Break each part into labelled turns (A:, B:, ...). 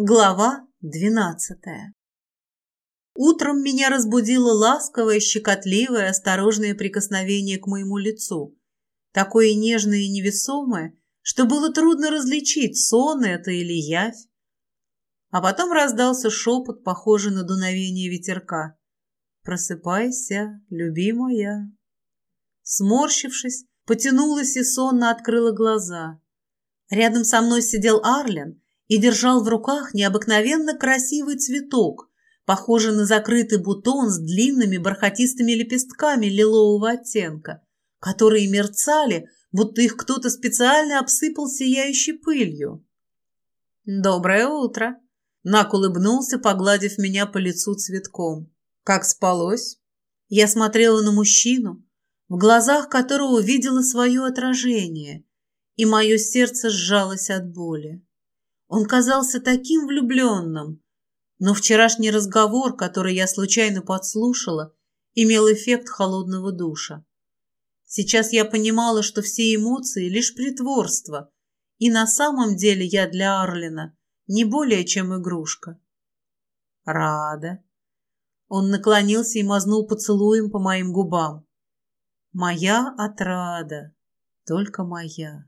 A: Глава двенадцатая Утром меня разбудило ласковое, щекотливое, осторожное прикосновение к моему лицу. Такое нежное и невесомое, что было трудно различить, сон это или явь. А потом раздался шепот, похожий на дуновение ветерка. «Просыпайся, любимая». Сморщившись, потянулась и сонно открыла глаза. Рядом со мной сидел Арлен и держал в руках необыкновенно красивый цветок, похожий на закрытый бутон с длинными бархатистыми лепестками лилового оттенка, которые мерцали, будто их кто-то специально обсыпал сияющей пылью. «Доброе утро!» Нак улыбнулся, погладив меня по лицу цветком. «Как спалось?» Я смотрела на мужчину, в глазах которого видела свое отражение, и мое сердце сжалось от боли. Он казался таким влюбленным, но вчерашний разговор, который я случайно подслушала, имел эффект холодного душа. Сейчас я понимала, что все эмоции — лишь притворство, и на самом деле я для Арлина не более чем игрушка. Рада. Он наклонился и мазнул поцелуем по моим губам. Моя отрада, только моя.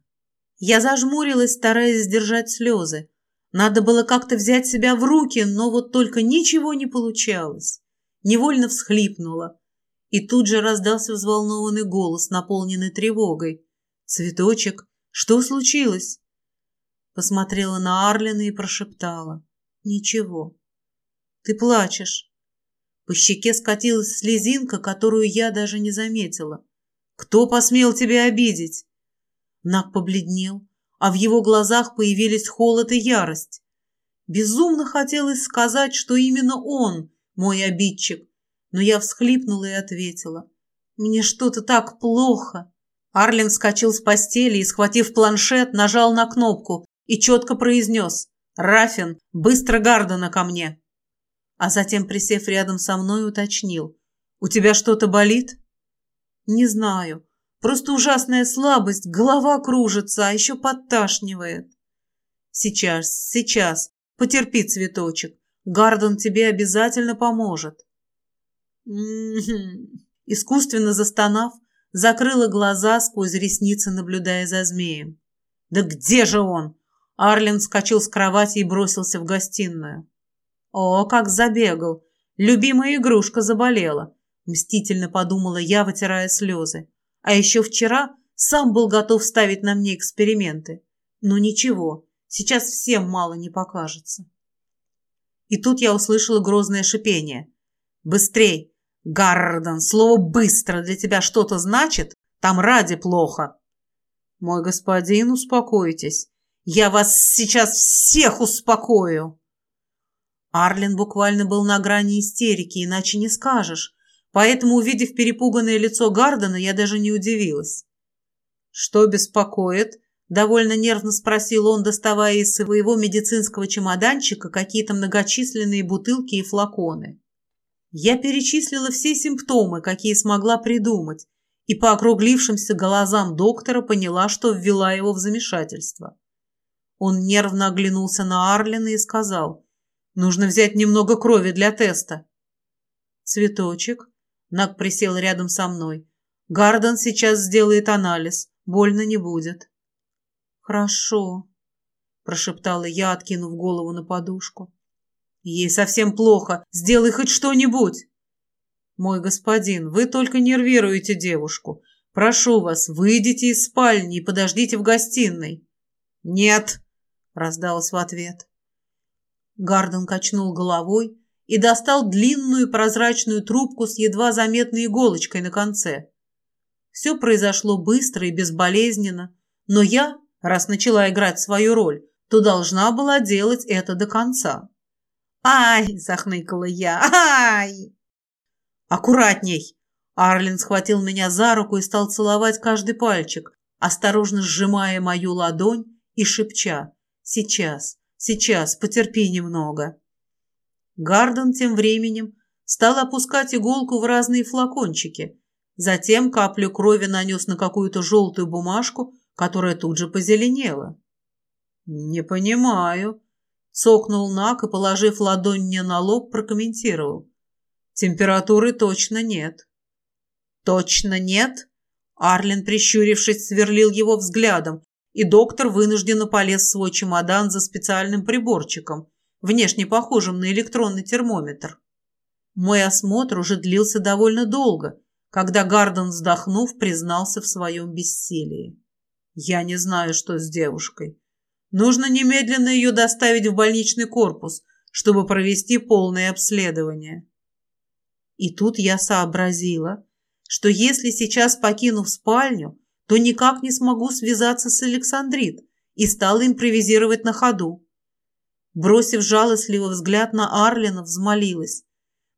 A: Я зажмурилась, стараясь сдержать слезы. Надо было как-то взять себя в руки, но вот только ничего не получалось. Невольно всхлипнула. И тут же раздался взволнованный голос, наполненный тревогой. «Цветочек, что случилось?» Посмотрела на Арлина и прошептала. «Ничего. Ты плачешь». По щеке скатилась слезинка, которую я даже не заметила. «Кто посмел тебя обидеть?» Нак побледнел, а в его глазах появились холод и ярость. Безумно хотелось сказать, что именно он мой обидчик, но я всхлипнула и ответила. «Мне что-то так плохо!» Арлин вскочил с постели и, схватив планшет, нажал на кнопку и четко произнес «Рафин, быстро Гардена ко мне!» А затем, присев рядом со мной, уточнил «У тебя что-то болит?» «Не знаю. Просто ужасная слабость, голова кружится, а еще подташнивает. Сейчас, сейчас, потерпи, цветочек. Гардон тебе обязательно поможет. Искусственно застонав, закрыла глаза сквозь ресницы, наблюдая за змеем. «Да где же он?» Арлен вскочил с кровати и бросился в гостиную. «О, как забегал! Любимая игрушка заболела!» Мстительно подумала я, вытирая слезы. А еще вчера сам был готов ставить на мне эксперименты. Но ничего, сейчас всем мало не покажется. И тут я услышала грозное шипение. «Быстрей! Гарден, слово «быстро» для тебя что-то значит? Там ради плохо!» «Мой господин, успокойтесь. Я вас сейчас всех успокою!» Арлин буквально был на грани истерики, иначе не скажешь. Поэтому, увидев перепуганное лицо Гардена, я даже не удивилась. «Что беспокоит?» – довольно нервно спросил он, доставая из своего медицинского чемоданчика какие-то многочисленные бутылки и флаконы. Я перечислила все симптомы, какие смогла придумать, и по округлившимся глазам доктора поняла, что ввела его в замешательство. Он нервно оглянулся на Арлина и сказал, «Нужно взять немного крови для теста». «Цветочек, Нак присел рядом со мной. Гарден сейчас сделает анализ. Больно не будет. Хорошо, прошептала я, откинув голову на подушку. Ей совсем плохо. Сделай хоть что-нибудь. Мой господин, вы только нервируете девушку. Прошу вас, выйдите из спальни и подождите в гостиной. Нет, раздалось в ответ. Гарден качнул головой, и достал длинную прозрачную трубку с едва заметной иголочкой на конце. Все произошло быстро и безболезненно, но я, раз начала играть свою роль, то должна была делать это до конца. «Ай!» – захныкала я. «Ай!» «Аккуратней!» Арлин схватил меня за руку и стал целовать каждый пальчик, осторожно сжимая мою ладонь и шепча «Сейчас, сейчас, потерпи немного». Гарден тем временем стал опускать иголку в разные флакончики. Затем каплю крови нанес на какую-то желтую бумажку, которая тут же позеленела. «Не понимаю», Цокнул Нак и, положив ладонь мне на лоб, прокомментировал. Температуры точно нет. Точно нет? Арлин, прищурившись, сверлил его взглядом, и доктор вынужденно полез в свой чемодан за специальным приборчиком, внешне похожим на электронный термометр. Мой осмотр уже длился довольно долго, когда Гарден, вздохнув, признался в своем бессилии. «Я не знаю, что с девушкой. Нужно немедленно ее доставить в больничный корпус, чтобы провести полное обследование». И тут я сообразила, что если сейчас покину спальню, то никак не смогу связаться с Александрит и стала импровизировать на ходу. Бросив жалостливый взгляд на Арлина, взмолилась.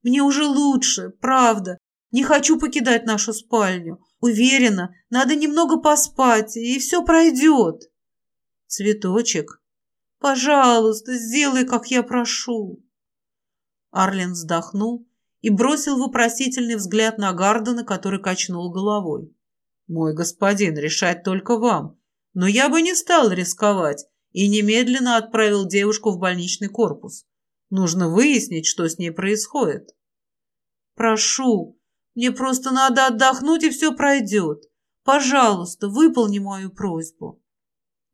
A: «Мне уже лучше, правда. Не хочу покидать нашу спальню. Уверена, надо немного поспать, и все пройдет». «Цветочек, пожалуйста, сделай, как я прошу». Арлин вздохнул и бросил вопросительный взгляд на Гардена, который качнул головой. «Мой господин, решать только вам, но я бы не стал рисковать и немедленно отправил девушку в больничный корпус. Нужно выяснить, что с ней происходит». «Прошу, мне просто надо отдохнуть, и все пройдет. Пожалуйста, выполни мою просьбу».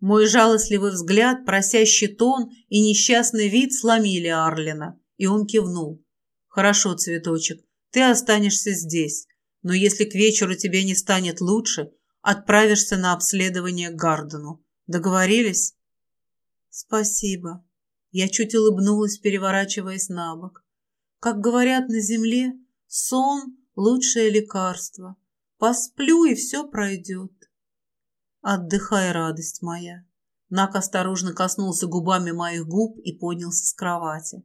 A: Мой жалостливый взгляд, просящий тон и несчастный вид сломили Арлина, и он кивнул. «Хорошо, цветочек, ты останешься здесь, но если к вечеру тебе не станет лучше, отправишься на обследование к Гардену. Договорились?» «Спасибо». Я чуть улыбнулась, переворачиваясь на бок. «Как говорят на земле, сон — лучшее лекарство. Посплю, и все пройдет». «Отдыхай, радость моя». Нак осторожно коснулся губами моих губ и поднялся с кровати.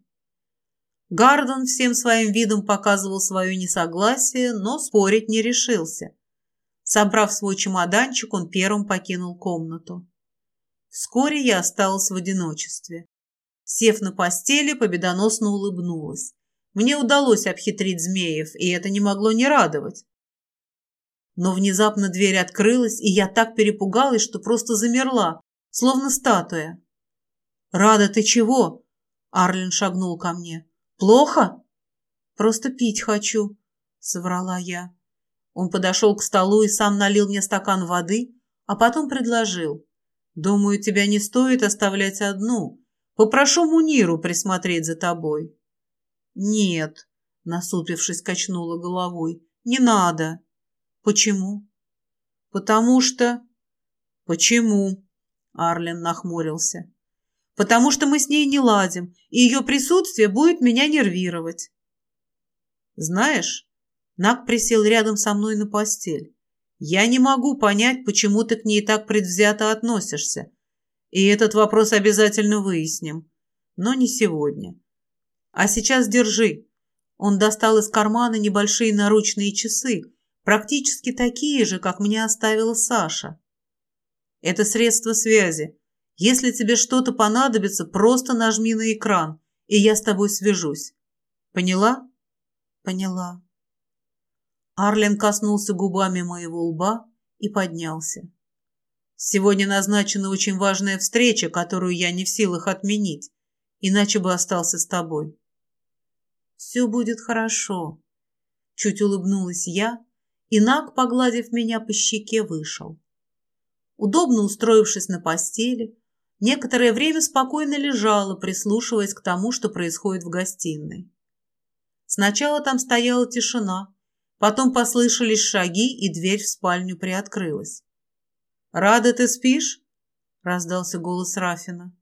A: Гарден всем своим видом показывал свое несогласие, но спорить не решился. Собрав свой чемоданчик, он первым покинул комнату. Вскоре я осталась в одиночестве. Сев на постели, победоносно улыбнулась. Мне удалось обхитрить змеев, и это не могло не радовать. Но внезапно дверь открылась, и я так перепугалась, что просто замерла, словно статуя. «Рада, ты чего?» Арлин шагнул ко мне. Плохо? Просто пить хочу, соврала я. Он подошел к столу и сам налил мне стакан воды, а потом предложил. Думаю, тебя не стоит оставлять одну. Попрошу Муниру присмотреть за тобой. Нет, насупившись, качнула головой. Не надо. Почему? Потому что... Почему? Арлен нахмурился потому что мы с ней не ладим, и ее присутствие будет меня нервировать. Знаешь, Нак присел рядом со мной на постель. Я не могу понять, почему ты к ней так предвзято относишься. И этот вопрос обязательно выясним. Но не сегодня. А сейчас держи. Он достал из кармана небольшие наручные часы, практически такие же, как мне оставила Саша. Это средство связи. Если тебе что-то понадобится, просто нажми на экран, и я с тобой свяжусь. Поняла? Поняла. Арлен коснулся губами моего лба и поднялся. Сегодня назначена очень важная встреча, которую я не в силах отменить, иначе бы остался с тобой. Все будет хорошо. Чуть улыбнулась я, и Наг, погладив меня по щеке, вышел. Удобно устроившись на постели, некоторое время спокойно лежала, прислушиваясь к тому, что происходит в гостиной. Сначала там стояла тишина, потом послышались шаги, и дверь в спальню приоткрылась. «Рада ты спишь?» — раздался голос Рафина.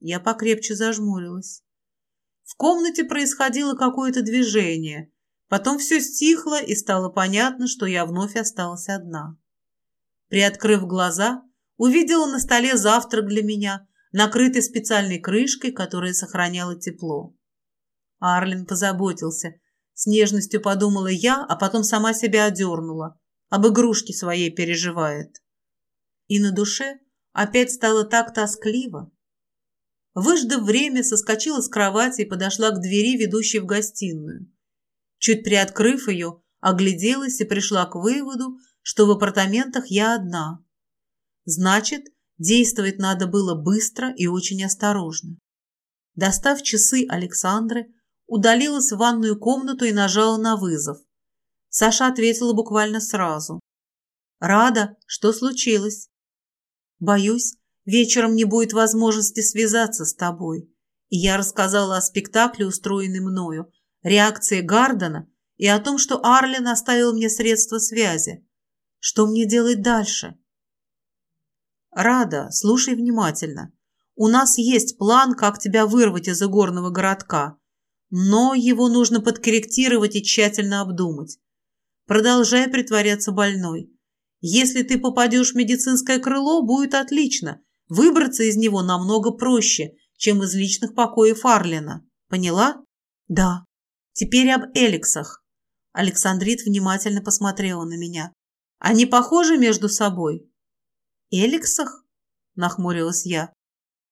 A: Я покрепче зажмурилась. В комнате происходило какое-то движение. Потом все стихло, и стало понятно, что я вновь осталась одна. Приоткрыв глаза, Увидела на столе завтрак для меня, накрытый специальной крышкой, которая сохраняла тепло. Арлин позаботился. С нежностью подумала я, а потом сама себя одернула. Об игрушке своей переживает. И на душе опять стало так тоскливо. Выждав время, соскочила с кровати и подошла к двери, ведущей в гостиную. Чуть приоткрыв ее, огляделась и пришла к выводу, что в апартаментах я одна. Значит, действовать надо было быстро и очень осторожно. Достав часы Александры, удалилась в ванную комнату и нажала на вызов. Саша ответила буквально сразу. «Рада, что случилось?» «Боюсь, вечером не будет возможности связаться с тобой». И я рассказала о спектакле, устроенной мною, реакции Гардена и о том, что Арлин оставил мне средства связи. Что мне делать дальше? Рада, слушай внимательно. У нас есть план, как тебя вырвать из игорного городка, но его нужно подкорректировать и тщательно обдумать. Продолжай притворяться больной. Если ты попадешь в медицинское крыло, будет отлично. Выбраться из него намного проще, чем из личных покоев Арлина. Поняла? Да. Теперь об Эликсах. Александрит внимательно посмотрела на меня. Они похожи между собой? Эликсах? Нахмурилась я.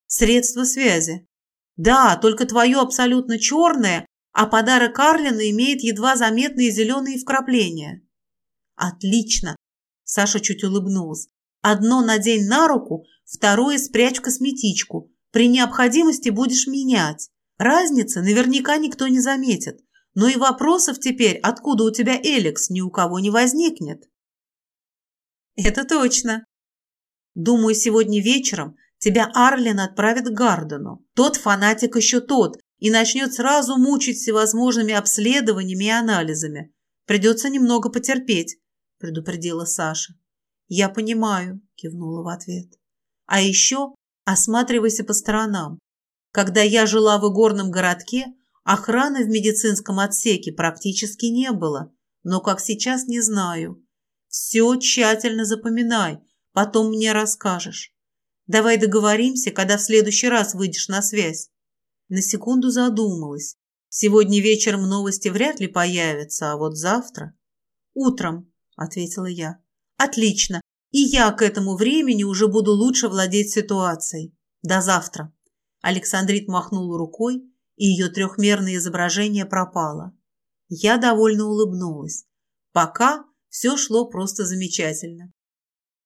A: Средства связи. Да, только твое абсолютно черное, а подарок Арлина имеет едва заметные зеленые вкрапления. Отлично. Саша чуть улыбнулась. Одно надень на руку, второе спрячь косметичку. При необходимости будешь менять. Разницы наверняка никто не заметит. Но и вопросов теперь, откуда у тебя Эликс, ни у кого не возникнет. Это точно. Думаю, сегодня вечером тебя Арлин отправит к Гардену. Тот фанатик еще тот, и начнет сразу мучить всевозможными обследованиями и анализами. Придется немного потерпеть, предупредила Саша. Я понимаю, кивнула в ответ. А еще осматривайся по сторонам. Когда я жила в игорном городке, охраны в медицинском отсеке практически не было, но как сейчас не знаю. Все тщательно запоминай, потом мне расскажешь. Давай договоримся, когда в следующий раз выйдешь на связь. На секунду задумалась. Сегодня вечером новости вряд ли появятся, а вот завтра... Утром, ответила я. Отлично. И я к этому времени уже буду лучше владеть ситуацией. До завтра. Александрит махнул рукой, и ее трехмерное изображение пропало. Я довольно улыбнулась. Пока все шло просто замечательно.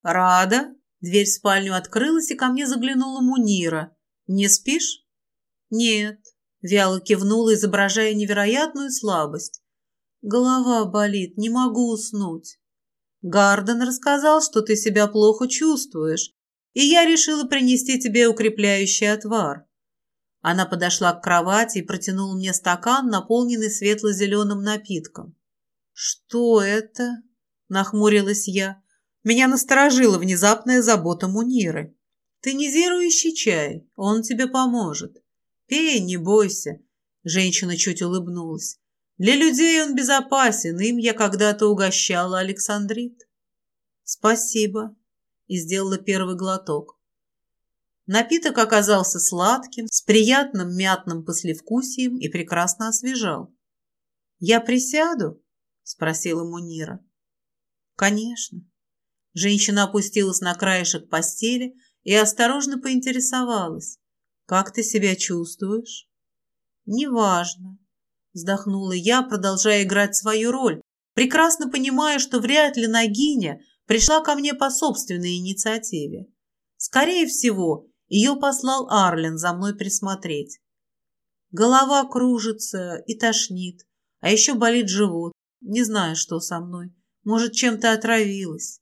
A: «Рада?» Дверь в спальню открылась, и ко мне заглянула Мунира. «Не спишь?» «Нет», — вяло кивнула, изображая невероятную слабость. «Голова болит, не могу уснуть». «Гарден рассказал, что ты себя плохо чувствуешь, и я решила принести тебе укрепляющий отвар». Она подошла к кровати и протянула мне стакан, наполненный светло-зеленым напитком. «Что это?» — нахмурилась я. Меня насторожила внезапная забота Муниры. «Тонизирующий чай, он тебе поможет. «Пей, не бойся», — женщина чуть улыбнулась. «Для людей он безопасен, им я когда-то угощала Александрит». «Спасибо», — и сделала первый глоток. Напиток оказался сладким, с приятным мятным послевкусием и прекрасно освежал. «Я присяду?» — спросила Мунира. «Конечно». Женщина опустилась на краешек постели и осторожно поинтересовалась. Как ты себя чувствуешь? Неважно, вздохнула я, продолжая играть свою роль, прекрасно понимая, что вряд ли Нагиня пришла ко мне по собственной инициативе. Скорее всего, ее послал Арлен за мной присмотреть. Голова кружится и тошнит, а еще болит живот. Не знаю, что со мной. Может, чем-то отравилась.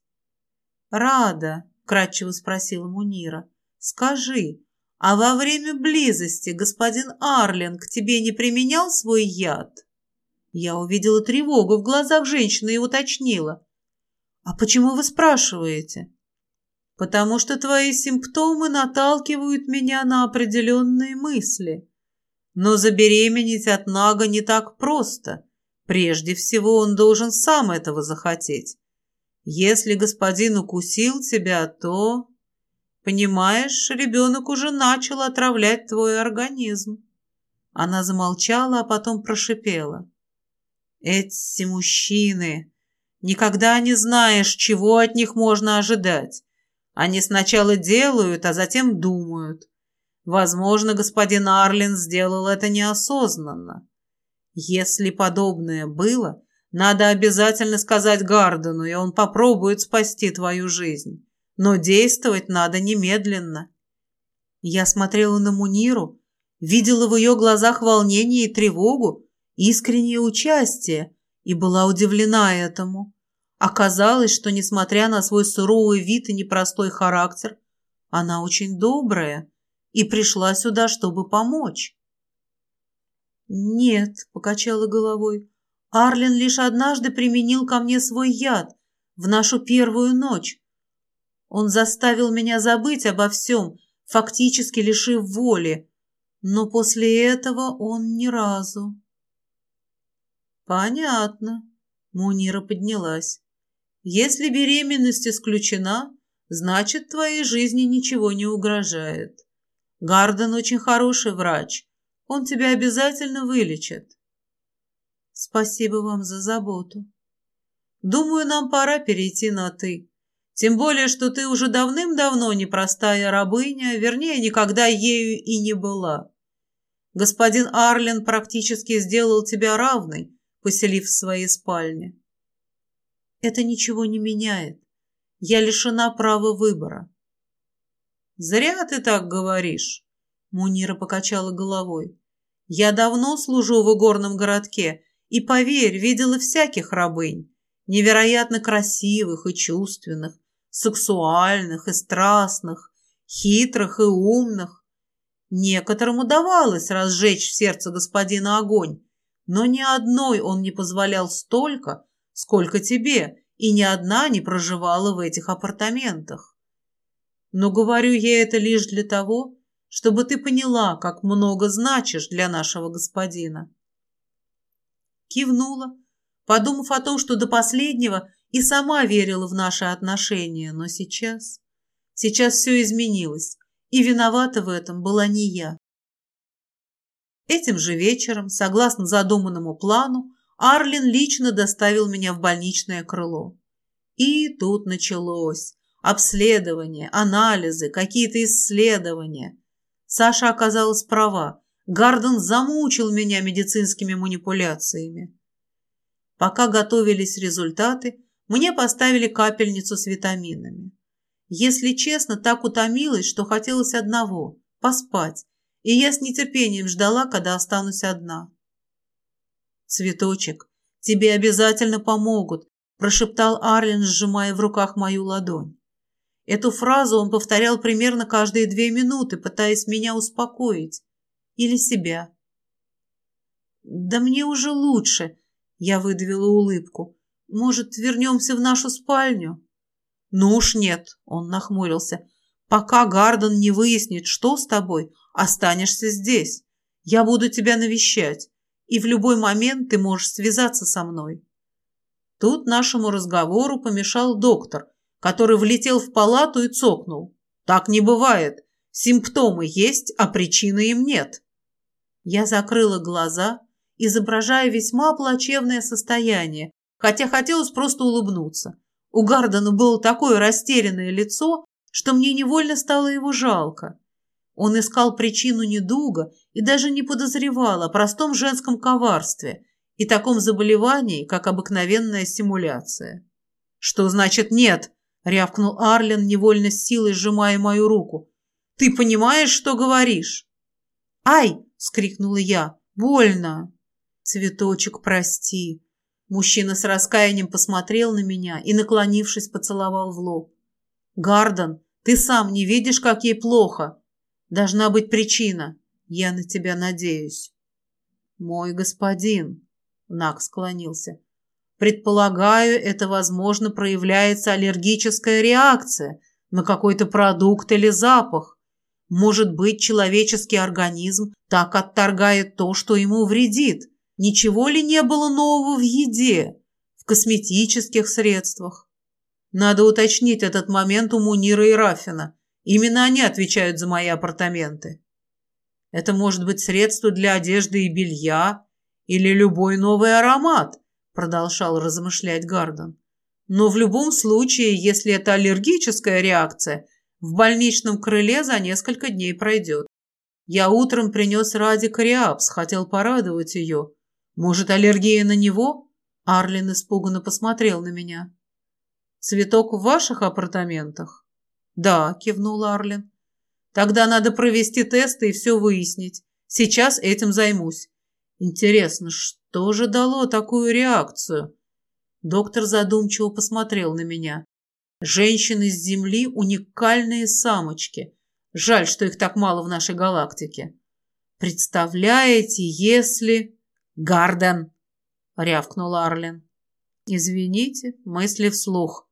A: «Рада», — кратчево спросила Мунира, — «скажи, а во время близости господин Арлинг тебе не применял свой яд? Я увидела тревогу в глазах женщины и уточнила. А почему вы спрашиваете? Потому что твои симптомы наталкивают меня на определенные мысли. Но забеременеть от Нага не так просто. Прежде всего он должен сам этого захотеть. Если господин укусил тебя, то... Понимаешь, ребенок уже начал отравлять твой организм. Она замолчала, а потом прошипела. Эти мужчины... Никогда не знаешь, чего от них можно ожидать. Они сначала делают, а затем думают. Возможно, господин Арлин сделал это неосознанно. Если подобное было, надо обязательно сказать Гардену, и он попробует спасти твою жизнь но действовать надо немедленно. Я смотрела на Муниру, видела в ее глазах волнение и тревогу, искреннее участие и была удивлена этому. Оказалось, что, несмотря на свой суровый вид и непростой характер, она очень добрая и пришла сюда, чтобы помочь. «Нет», — покачала головой, — «Арлен лишь однажды применил ко мне свой яд в нашу первую ночь. Он заставил меня забыть обо всем, фактически лишив воли, но после этого он ни разу». «Понятно», — Мунира поднялась. «Если беременность исключена, значит, твоей жизни ничего не угрожает. Гарден очень хороший врач» Он тебя обязательно вылечит. Спасибо вам за заботу. Думаю, нам пора перейти на «ты». Тем более, что ты уже давным-давно непростая рабыня, вернее, никогда ею и не была. Господин Арлен практически сделал тебя равной, поселив в своей спальне. Это ничего не меняет. Я лишена права выбора. Зря ты так говоришь. Мунира покачала головой. «Я давно служу в игорном городке, и, поверь, видела всяких рабынь, невероятно красивых и чувственных, сексуальных и страстных, хитрых и умных. Некоторым удавалось разжечь в сердце господина огонь, но ни одной он не позволял столько, сколько тебе, и ни одна не проживала в этих апартаментах. Но говорю я это лишь для того, чтобы ты поняла, как много значишь для нашего господина. Кивнула, подумав о том, что до последнего и сама верила в наши отношения, но сейчас... Сейчас все изменилось, и виновата в этом была не я. Этим же вечером, согласно задуманному плану, Арлин лично доставил меня в больничное крыло. И тут началось. Обследование, анализы, какие-то исследования. Саша оказалась права. Гарден замучил меня медицинскими манипуляциями. Пока готовились результаты, мне поставили капельницу с витаминами. Если честно, так утомилась, что хотелось одного – поспать, и я с нетерпением ждала, когда останусь одна. «Цветочек, тебе обязательно помогут», – прошептал Арлин, сжимая в руках мою ладонь. Эту фразу он повторял примерно каждые две минуты, пытаясь меня успокоить. Или себя. «Да мне уже лучше», — я выдавила улыбку. «Может, вернемся в нашу спальню?» «Ну уж нет», — он нахмурился. «Пока Гарден не выяснит, что с тобой, останешься здесь. Я буду тебя навещать, и в любой момент ты можешь связаться со мной». Тут нашему разговору помешал доктор, который влетел в палату и цокнул. Так не бывает. Симптомы есть, а причины им нет. Я закрыла глаза, изображая весьма плачевное состояние, хотя хотелось просто улыбнуться. У Гардена было такое растерянное лицо, что мне невольно стало его жалко. Он искал причину недуга и даже не подозревал о простом женском коварстве и таком заболевании, как обыкновенная стимуляция. «Что значит нет?» — рявкнул Арлен, невольно с силой сжимая мою руку. «Ты понимаешь, что говоришь?» «Ай!» — скрикнула я. «Больно!» «Цветочек, прости!» Мужчина с раскаянием посмотрел на меня и, наклонившись, поцеловал в лоб. «Гарден, ты сам не видишь, как ей плохо? Должна быть причина. Я на тебя надеюсь». «Мой господин!» — Нак склонился. Предполагаю, это, возможно, проявляется аллергическая реакция на какой-то продукт или запах. Может быть, человеческий организм так отторгает то, что ему вредит. Ничего ли не было нового в еде, в косметических средствах? Надо уточнить этот момент у Мунира и Рафина. Именно они отвечают за мои апартаменты. Это может быть средство для одежды и белья или любой новый аромат, продолжал размышлять Гарден. Но в любом случае, если это аллергическая реакция, в больничном крыле за несколько дней пройдет. Я утром принес Ради кориапс, хотел порадовать ее. Может, аллергия на него? Арлин испуганно посмотрел на меня. Цветок в ваших апартаментах? Да, кивнул Арлин. Тогда надо провести тесты и все выяснить. Сейчас этим займусь. Интересно, что же дало такую реакцию? Доктор задумчиво посмотрел на меня. Женщины с Земли – уникальные самочки. Жаль, что их так мало в нашей галактике. Представляете, если... Гарден! рявкнул Арлен. Извините, мысли вслух.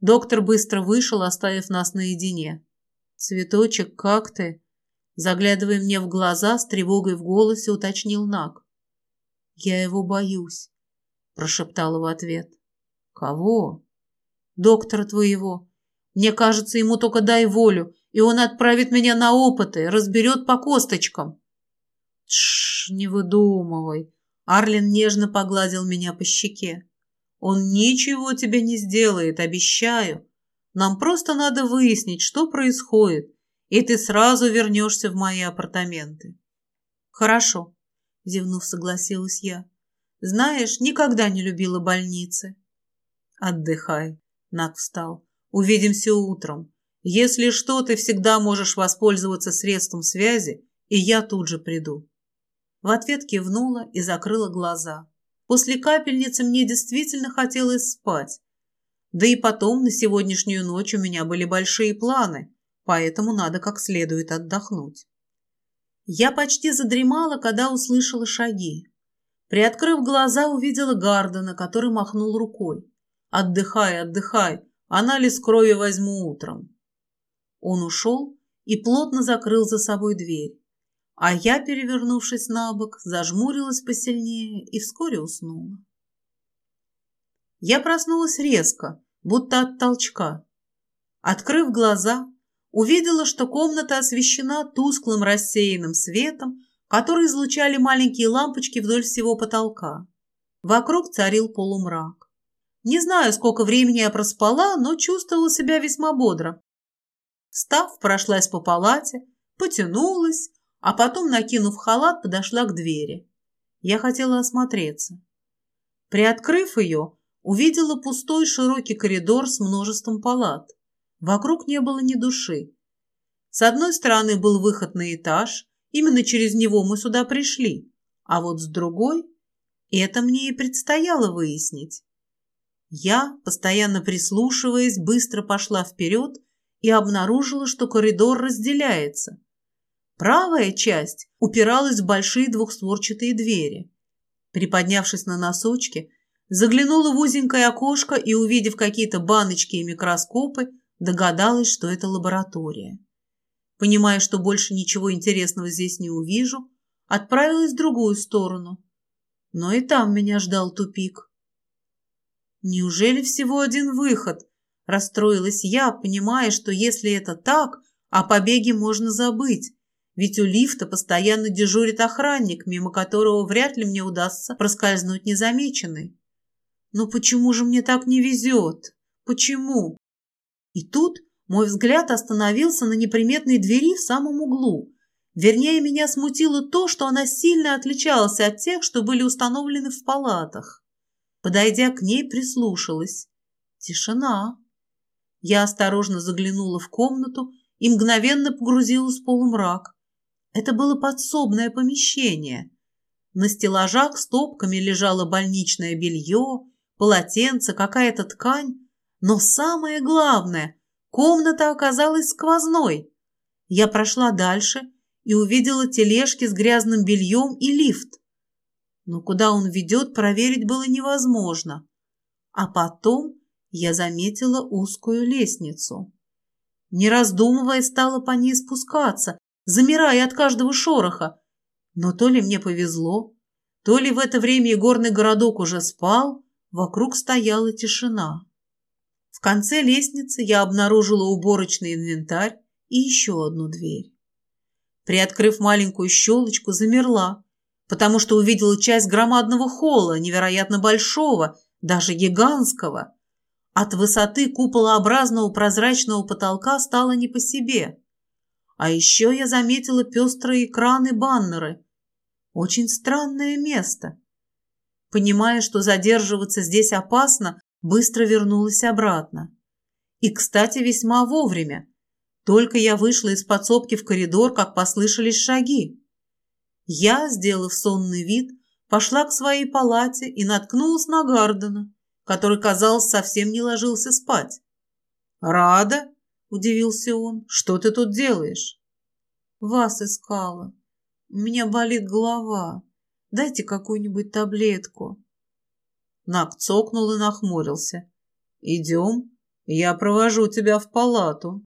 A: Доктор быстро вышел, оставив нас наедине. Цветочек, как ты? Заглядывая мне в глаза, с тревогой в голосе уточнил Нак. Я его боюсь, прошептала в ответ. Кого? Доктора твоего. Мне кажется, ему только дай волю, и он отправит меня на опыты, разберет по косточкам. Тш, не выдумывай. Арлин нежно погладил меня по щеке. Он ничего тебе не сделает, обещаю. Нам просто надо выяснить, что происходит, и ты сразу вернешься в мои апартаменты. Хорошо, зевнув, согласилась я. Знаешь, никогда не любила больницы. Отдыхай, Нак встал. Увидимся утром. Если что, ты всегда можешь воспользоваться средством связи, и я тут же приду. В ответ кивнула и закрыла глаза. После капельницы мне действительно хотелось спать. Да и потом на сегодняшнюю ночь у меня были большие планы, поэтому надо как следует отдохнуть. Я почти задремала, когда услышала шаги. Приоткрыв глаза, увидела Гардена, который махнул рукой. «Отдыхай, отдыхай, анализ крови возьму утром». Он ушел и плотно закрыл за собой дверь. А я, перевернувшись на бок, зажмурилась посильнее и вскоре уснула. Я проснулась резко, будто от толчка. Открыв глаза, увидела, что комната освещена тусклым рассеянным светом, который излучали маленькие лампочки вдоль всего потолка. Вокруг царил полумрак. Не знаю, сколько времени я проспала, но чувствовала себя весьма бодро. Встав, прошлась по палате, потянулась, а потом, накинув халат, подошла к двери. Я хотела осмотреться. Приоткрыв ее, увидела пустой широкий коридор с множеством палат. Вокруг не было ни души. С одной стороны был выход на этаж, именно через него мы сюда пришли, а вот с другой это мне и предстояло выяснить. Я, постоянно прислушиваясь, быстро пошла вперед и обнаружила, что коридор разделяется. Правая часть упиралась в большие двухстворчатые двери. Приподнявшись на носочки, заглянула в узенькое окошко и, увидев какие-то баночки и микроскопы, догадалась, что это лаборатория. Понимая, что больше ничего интересного здесь не увижу, отправилась в другую сторону. Но и там меня ждал тупик. Неужели всего один выход? Расстроилась я, понимая, что если это так, о побеге можно забыть, ведь у лифта постоянно дежурит охранник, мимо которого вряд ли мне удастся проскользнуть незамеченной. Но почему же мне так не везет? Почему? И тут мой взгляд остановился на неприметной двери в самом углу. Вернее, меня смутило то, что она сильно отличалась от тех, что были установлены в палатах. Подойдя к ней, прислушалась. Тишина. Я осторожно заглянула в комнату и мгновенно погрузилась в полумрак. Это было подсобное помещение. На стеллажах стопками лежало больничное белье, полотенце, какая-то ткань. Но самое главное, комната оказалась сквозной. Я прошла дальше и увидела тележки с грязным бельем и лифт. Но куда он ведет, проверить было невозможно. А потом я заметила узкую лестницу. Не раздумывая, стала по ней спускаться, замирая от каждого шороха. Но то ли мне повезло, то ли в это время игорный городок уже спал, вокруг стояла тишина. В конце лестницы я обнаружила уборочный инвентарь и еще одну дверь. Приоткрыв маленькую щелочку, замерла, потому что увидела часть громадного холла, невероятно большого, даже гигантского. От высоты куполообразного прозрачного потолка стало не по себе. А еще я заметила пестрые экраны-баннеры. Очень странное место. Понимая, что задерживаться здесь опасно, быстро вернулась обратно. И, кстати, весьма вовремя. Только я вышла из подсобки в коридор, как послышались шаги. Я, сделав сонный вид, пошла к своей палате и наткнулась на Гардена, который, казалось, совсем не ложился спать. «Рада?» – удивился он. «Что ты тут делаешь?» «Вас искала. У меня болит голова. Дайте какую-нибудь таблетку». Нак цокнул и нахмурился. «Идем, я провожу тебя в палату».